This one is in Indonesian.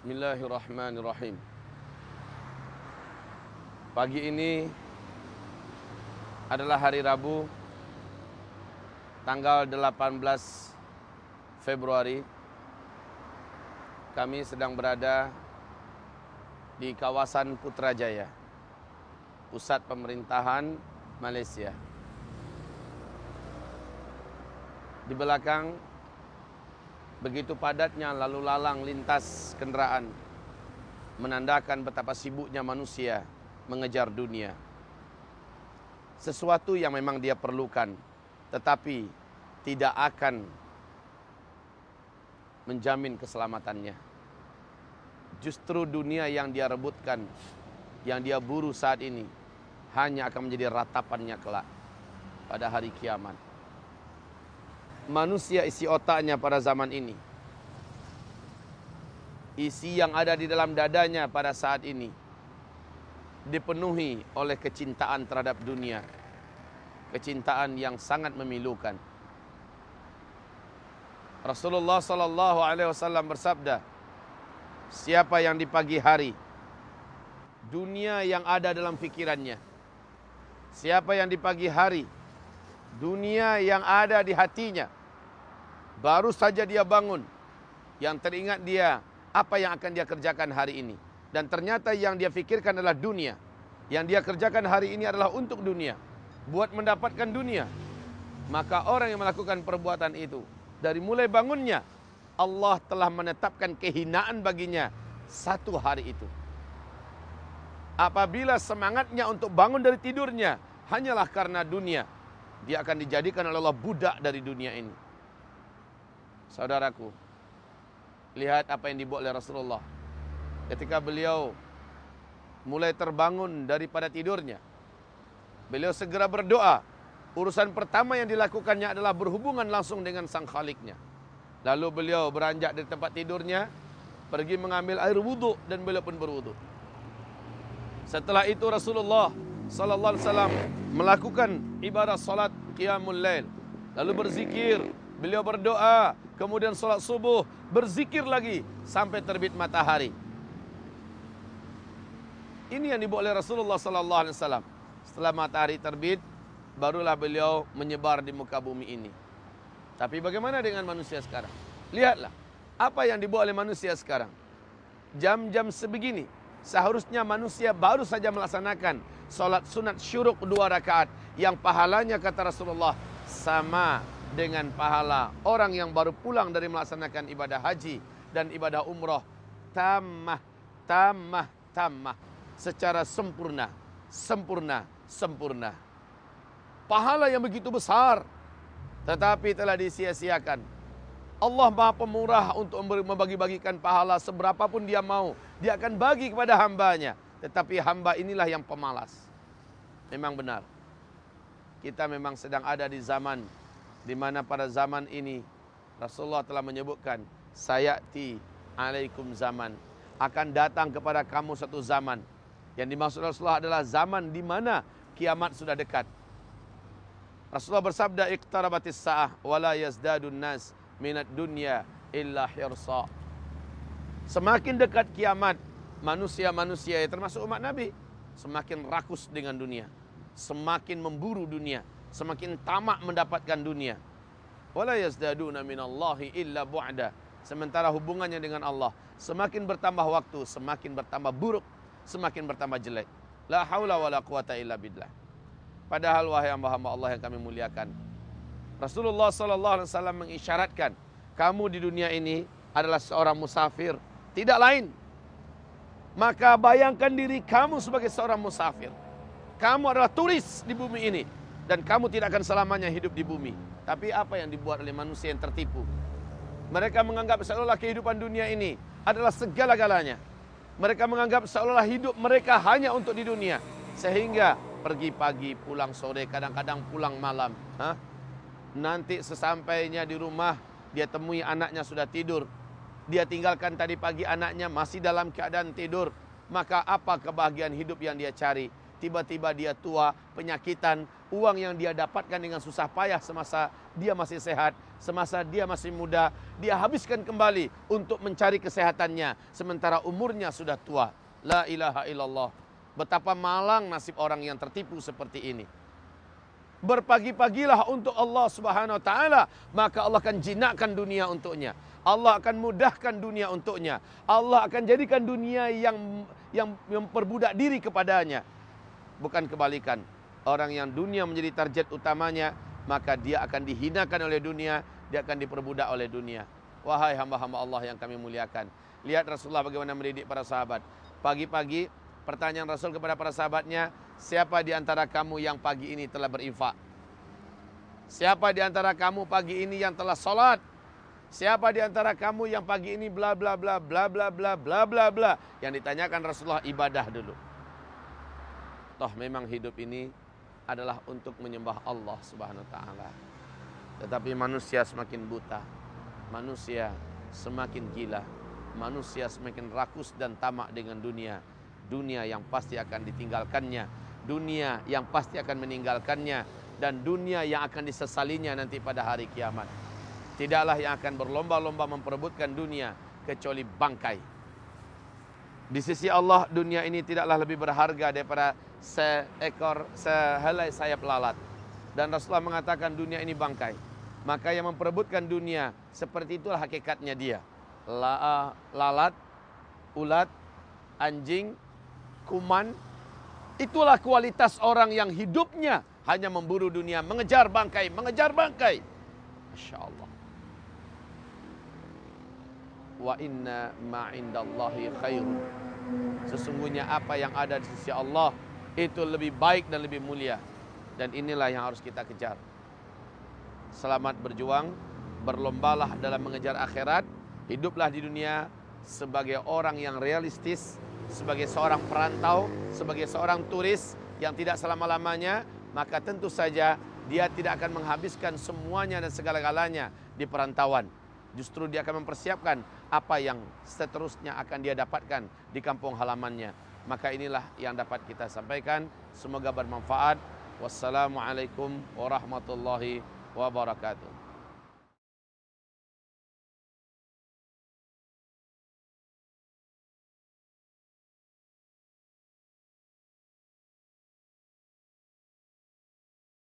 Bismillahirrahmanirrahim. Pagi ini adalah hari Rabu tanggal 18 Februari. Kami sedang berada di kawasan Putrajaya, pusat pemerintahan Malaysia. Di belakang begitu padatnya lalu lalang lintas kendaraan menandakan betapa sibuknya manusia mengejar dunia. Sesuatu yang memang dia perlukan tetapi tidak akan menjamin keselamatannya. Justru dunia yang dia rebutkan, yang dia buru saat ini hanya akan menjadi ratapannya kelak pada hari kiamat manusia isi otaknya pada zaman ini. Isi yang ada di dalam dadanya pada saat ini dipenuhi oleh kecintaan terhadap dunia. Kecintaan yang sangat memilukan. Rasulullah sallallahu alaihi wasallam bersabda, siapa yang di pagi hari dunia yang ada dalam fikirannya. Siapa yang di pagi hari dunia yang ada di hatinya Baru saja dia bangun. Yang teringat dia apa yang akan dia kerjakan hari ini. Dan ternyata yang dia fikirkan adalah dunia. Yang dia kerjakan hari ini adalah untuk dunia. Buat mendapatkan dunia. Maka orang yang melakukan perbuatan itu. Dari mulai bangunnya. Allah telah menetapkan kehinaan baginya. Satu hari itu. Apabila semangatnya untuk bangun dari tidurnya. Hanyalah karena dunia. Dia akan dijadikan oleh Allah budak dari dunia ini. Saudaraku, lihat apa yang dibuat oleh Rasulullah. Ketika beliau mulai terbangun daripada tidurnya, beliau segera berdoa. Urusan pertama yang dilakukannya adalah berhubungan langsung dengan sang khaliknya. Lalu beliau beranjak dari tempat tidurnya, pergi mengambil air wudhu dan beliau pun berwudhu. Setelah itu Rasulullah sallallahu alaihi wasallam melakukan ibadah salat qiyamul lail. Lalu berzikir, beliau berdoa, kemudian sholat subuh, berzikir lagi sampai terbit matahari. Ini yang dibuat oleh Rasulullah sallallahu alaihi wasallam. Setelah matahari terbit, barulah beliau menyebar di muka bumi ini. Tapi bagaimana dengan manusia sekarang? Lihatlah apa yang dibuat oleh manusia sekarang. Jam-jam sebegini, seharusnya manusia baru saja melaksanakan solat sunat syuruk dua rakaat yang pahalanya kata Rasulullah sama dengan pahala. Orang yang baru pulang dari melaksanakan ibadah haji dan ibadah umroh tamah tamah tamah. Secara sempurna sempurna sempurna. Pahala yang begitu besar tetapi telah disia-siakan. Allah Maha Pemurah untuk membagi-bagikan pahala. Seberapa pun dia mau dia akan bagi kepada hambanya. Tetapi hamba inilah yang pemalas. Memang benar. Kita memang sedang ada di zaman di mana pada zaman ini Rasulullah telah menyebutkan sayati alaikum zaman. Akan datang kepada kamu satu zaman. Yang dimaksud Rasulullah adalah zaman di mana kiamat sudah dekat. Rasulullah bersabda iqtarabatis saah wala yazdadun nas minat dunya illa hirsa. Semakin dekat kiamat manusia-manusia termasuk umat Nabi semakin rakus dengan dunia. Semakin memburu dunia semakin tamak mendapatkan dunia. Wala yazdaduna minallahi illa bu'da. Sementara hubungannya dengan Allah semakin bertambah waktu, semakin bertambah buruk, semakin bertambah jelek. La haula wala quwata illa billah. Padahal wahai hamba-hamba Allah yang kami muliakan, Rasulullah sallallahu alaihi wasallam mengisyaratkan kamu di dunia ini adalah seorang musafir, tidak lain. Maka bayangkan diri kamu sebagai seorang musafir. Kamu adalah turis di bumi ini dan kamu tidak akan selamanya hidup di bumi. Tapi apa yang dibuat oleh manusia yang tertipu? Mereka menganggap seolah kehidupan dunia ini adalah segala-galanya. Mereka menganggap seolah hidup mereka hanya untuk di dunia. Sehingga pergi pagi, pulang sore, kadang-kadang pulang malam. Hah? Nanti sesampainya di rumah, dia temui anaknya sudah tidur. Dia tinggalkan tadi pagi anaknya masih dalam keadaan tidur. Maka apa kebahagiaan hidup yang dia cari? Tiba-tiba dia tua, penyakitan, uang yang dia dapatkan dengan susah payah semasa dia masih sehat, semasa dia masih muda, dia habiskan kembali untuk mencari kesehatannya sementara umurnya sudah tua. La ilaha illallah. Betapa malang nasib orang yang tertipu seperti ini. Berpagi-pagilah untuk Allah Subhanahu wa taala, maka Allah akan jinakkan dunia untuknya. Allah akan mudahkan dunia untuknya. Allah akan jadikan dunia yang yang memperbudak diri kepadanya. Bukan kebalikan. Orang yang dunia menjadi target utamanya, maka dia akan dihinakan oleh dunia, dia akan diperbudak oleh dunia. Wahai hamba-hamba Allah yang kami muliakan. Lihat Rasulullah bagaimana mendidik para sahabat. Pagi-pagi pertanyaan Rasul kepada para sahabatnya, siapa di antara kamu yang pagi ini telah berinfak? Siapa di antara kamu pagi ini yang telah solat? Siapa di antara kamu yang pagi ini bla bla bla bla bla bla bla bla bla yang ditanyakan Rasulullah ibadah dulu. Toh memang hidup ini adalah untuk menyembah Allah Subhanahu wa taala. Tetapi manusia semakin buta. Manusia semakin gila. Manusia semakin rakus dan tamak dengan dunia. Dunia yang pasti akan ditinggalkannya. Dunia yang pasti akan meninggalkannya dan dunia yang akan disesalinya nanti pada hari kiamat. Tidaklah yang akan berlomba-lomba memperebutkan dunia kecuali bangkai. Di sisi Allah dunia ini tidaklah lebih berharga daripada seekor sehelai sayap lalat. Dan Rasulullah mengatakan dunia ini bangkai. Maka yang memperebutkan dunia seperti itulah hakikatnya dia. La, lalat, ulat, anjing, kuman. Itulah kualitas orang yang hidupnya hanya memburu dunia, mengejar bangkai, mengejar bangkai. Masya Allah wa inna ma indallahi khairun. Sesungguhnya apa yang ada di sisi Allah itu lebih baik dan lebih mulia. Dan inilah yang harus kita kejar. Selamat berjuang, berlombalah dalam mengejar akhirat, hiduplah di dunia sebagai orang yang realistis, sebagai seorang perantau, sebagai seorang turis yang tidak selama-lamanya, maka tentu saja dia tidak akan menghabiskan semuanya dan segala-galanya di perantauan. Justru dia akan mempersiapkan apa yang seterusnya akan dia dapatkan di kampung halamannya. Maka inilah yang dapat kita sampaikan. Semoga bermanfaat. Wassalamualaikum warahmatullahi wabarakatuh.